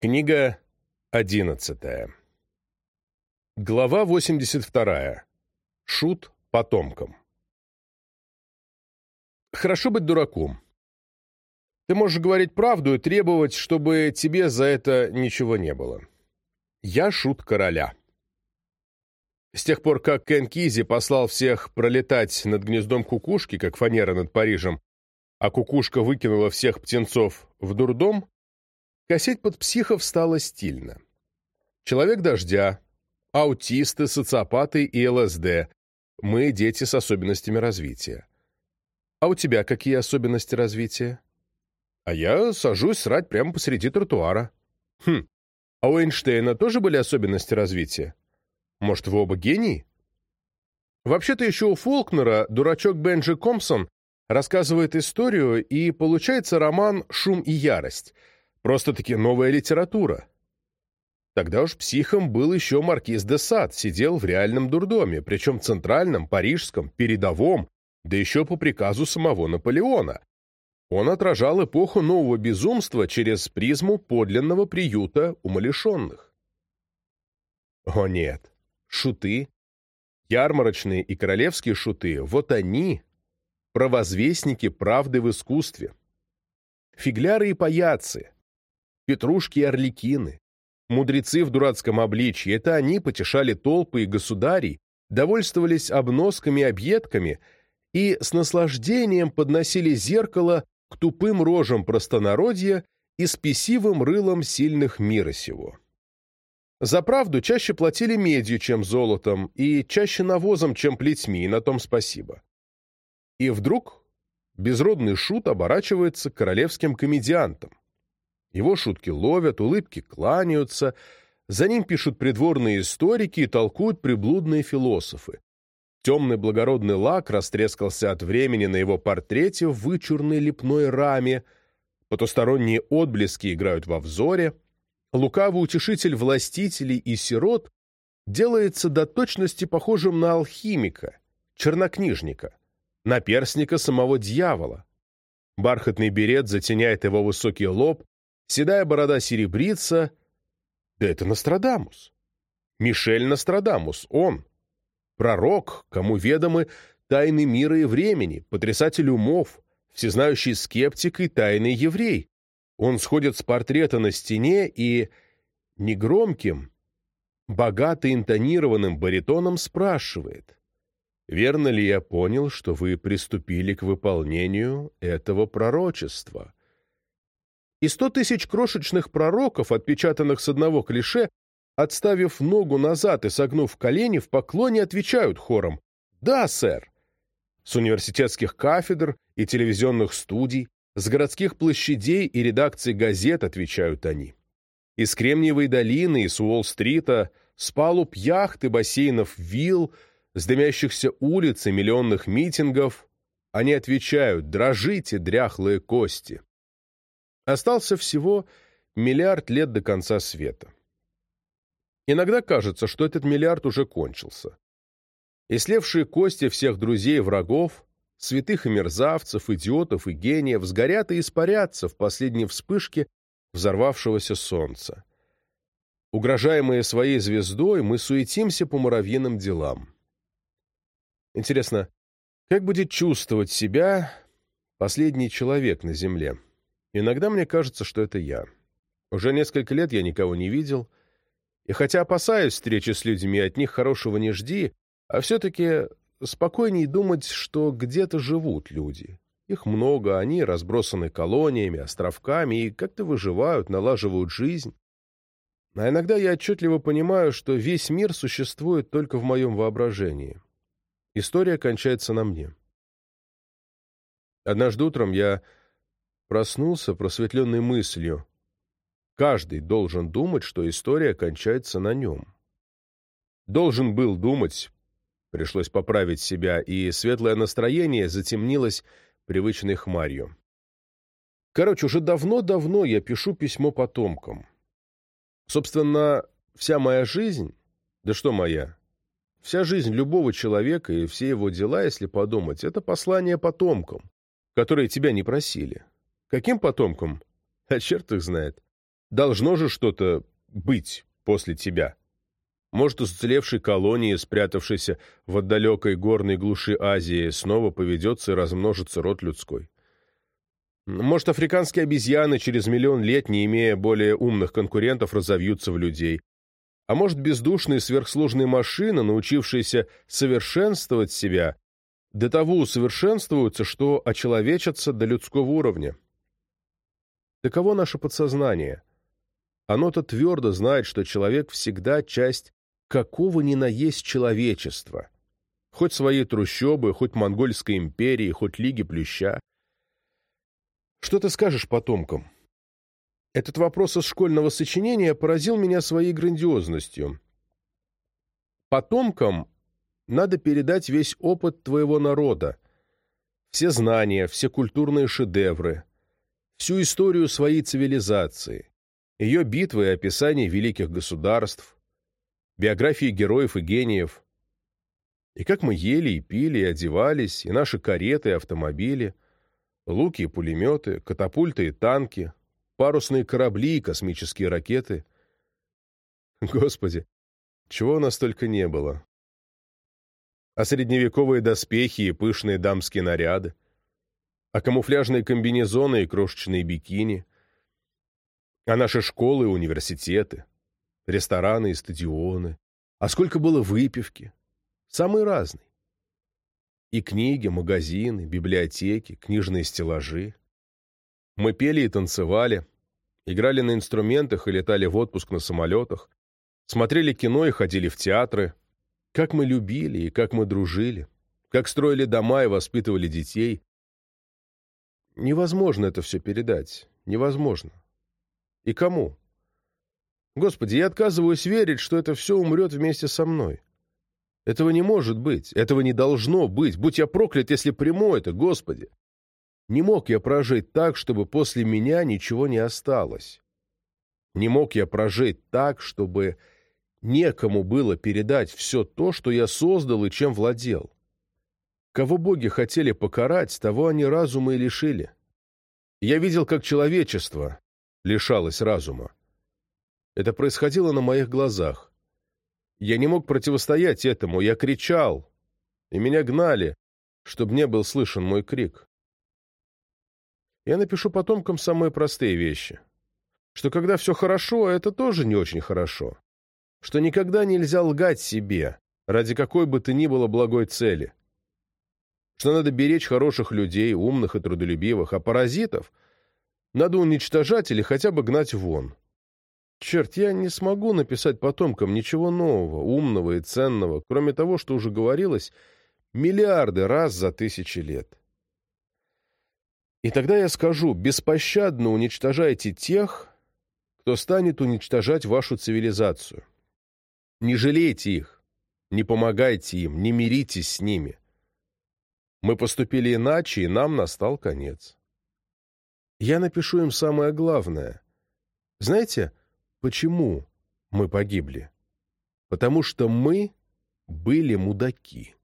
Книга одиннадцатая. Глава 82. Шут потомкам. Хорошо быть дураком. Ты можешь говорить правду и требовать, чтобы тебе за это ничего не было. Я шут короля. С тех пор, как Кен Кизи послал всех пролетать над гнездом кукушки, как фанера над Парижем, а кукушка выкинула всех птенцов в дурдом, Косить под психов стало стильно. Человек дождя, аутисты, социопаты и ЛСД. Мы дети с особенностями развития. А у тебя какие особенности развития? А я сажусь срать прямо посреди тротуара. Хм, а у Эйнштейна тоже были особенности развития? Может, вы оба гении? Вообще-то еще у Фолкнера дурачок Бенджи Компсон рассказывает историю, и получается роман «Шум и ярость», Просто-таки новая литература. Тогда уж психом был еще маркиз де Сад, сидел в реальном дурдоме, причем центральном, парижском, передовом, да еще по приказу самого Наполеона. Он отражал эпоху нового безумства через призму подлинного приюта умалишенных. О нет, шуты, ярмарочные и королевские шуты, вот они, провозвестники правды в искусстве. Фигляры и паяцы, петрушки и орликины. Мудрецы в дурацком обличье — это они потешали толпы и государей, довольствовались обносками и объедками и с наслаждением подносили зеркало к тупым рожам простонародья и спесивым рылом сильных мира сего. За правду чаще платили медью, чем золотом, и чаще навозом, чем плетьми, и на том спасибо. И вдруг безродный шут оборачивается королевским комедиантом. Его шутки ловят, улыбки кланяются, за ним пишут придворные историки и толкуют приблудные философы. Темный благородный лак растрескался от времени на его портрете в вычурной лепной раме, потусторонние отблески играют во взоре, лукавый утешитель властителей и сирот делается до точности похожим на алхимика, чернокнижника, наперсника самого дьявола. Бархатный берет затеняет его высокий лоб, седая борода серебрится. Да это Нострадамус. Мишель Нострадамус, он. Пророк, кому ведомы тайны мира и времени, потрясатель умов, всезнающий скептик и тайный еврей. Он сходит с портрета на стене и негромким, богато интонированным баритоном спрашивает, «Верно ли я понял, что вы приступили к выполнению этого пророчества?» И сто тысяч крошечных пророков, отпечатанных с одного клише, отставив ногу назад и согнув колени, в поклоне отвечают хором «Да, сэр!» С университетских кафедр и телевизионных студий, с городских площадей и редакций газет отвечают они. Из Кремниевой долины и с Уолл-стрита, с палуб яхт и бассейнов вилл, с дымящихся улиц и миллионных митингов, они отвечают «Дрожите, дряхлые кости!» Остался всего миллиард лет до конца света. Иногда кажется, что этот миллиард уже кончился. И слевшие кости всех друзей и врагов, святых и мерзавцев, идиотов и гениев сгорят и испарятся в последней вспышке взорвавшегося солнца. Угрожаемые своей звездой, мы суетимся по муравьиным делам. Интересно, как будет чувствовать себя последний человек на Земле? Иногда мне кажется, что это я. Уже несколько лет я никого не видел, и хотя опасаюсь встречи с людьми, от них хорошего не жди, а все-таки спокойней думать, что где-то живут люди. Их много, они разбросаны колониями, островками и как-то выживают, налаживают жизнь. А иногда я отчетливо понимаю, что весь мир существует только в моем воображении. История кончается на мне. Однажды утром я проснулся просветленной мыслью. Каждый должен думать, что история кончается на нем. Должен был думать, пришлось поправить себя, и светлое настроение затемнилось привычной хмарью. Короче, уже давно-давно я пишу письмо потомкам. Собственно, вся моя жизнь, да что моя, вся жизнь любого человека и все его дела, если подумать, это послание потомкам, которые тебя не просили. Каким потомкам? А черт их знает. Должно же что-то быть после тебя. Может, из уцелевшей колонии, спрятавшейся в отдалекой горной глуши Азии, снова поведется и размножится род людской. Может, африканские обезьяны через миллион лет, не имея более умных конкурентов, разовьются в людей. А может, бездушные сверхсложные машины, научившиеся совершенствовать себя, до того усовершенствуются, что очеловечатся до людского уровня. Таково наше подсознание. Оно-то твердо знает, что человек всегда часть какого ни на есть человечества. Хоть своей трущобы, хоть монгольской империи, хоть лиги плюща. Что ты скажешь потомкам? Этот вопрос из школьного сочинения поразил меня своей грандиозностью. Потомкам надо передать весь опыт твоего народа, все знания, все культурные шедевры, всю историю своей цивилизации, ее битвы и описания великих государств, биографии героев и гениев, и как мы ели и пили, и одевались, и наши кареты и автомобили, луки и пулеметы, катапульты и танки, парусные корабли и космические ракеты. Господи, чего у нас только не было. А средневековые доспехи и пышные дамские наряды, а камуфляжные комбинезоны и крошечные бикини, а наши школы и университеты, рестораны и стадионы. А сколько было выпивки? Самый разный. И книги, магазины, библиотеки, книжные стеллажи. Мы пели и танцевали, играли на инструментах и летали в отпуск на самолетах, смотрели кино и ходили в театры. Как мы любили и как мы дружили, как строили дома и воспитывали детей. Невозможно это все передать. Невозможно. И кому? Господи, я отказываюсь верить, что это все умрет вместе со мной. Этого не может быть, этого не должно быть. Будь я проклят, если приму это, Господи. Не мог я прожить так, чтобы после меня ничего не осталось. Не мог я прожить так, чтобы некому было передать все то, что я создал и чем владел. Кого боги хотели покарать, того они разума и лишили. Я видел, как человечество лишалось разума. Это происходило на моих глазах. Я не мог противостоять этому, я кричал, и меня гнали, чтобы не был слышен мой крик. Я напишу потомкам самые простые вещи. Что когда все хорошо, это тоже не очень хорошо. Что никогда нельзя лгать себе, ради какой бы ты ни было благой цели. Что надо беречь хороших людей, умных и трудолюбивых, а паразитов надо уничтожать или хотя бы гнать вон. Черт, я не смогу написать потомкам ничего нового, умного и ценного, кроме того, что уже говорилось миллиарды раз за тысячи лет. И тогда я скажу, беспощадно уничтожайте тех, кто станет уничтожать вашу цивилизацию. Не жалейте их, не помогайте им, не миритесь с ними. Мы поступили иначе, и нам настал конец. Я напишу им самое главное. Знаете, Почему мы погибли? Потому что мы были мудаки.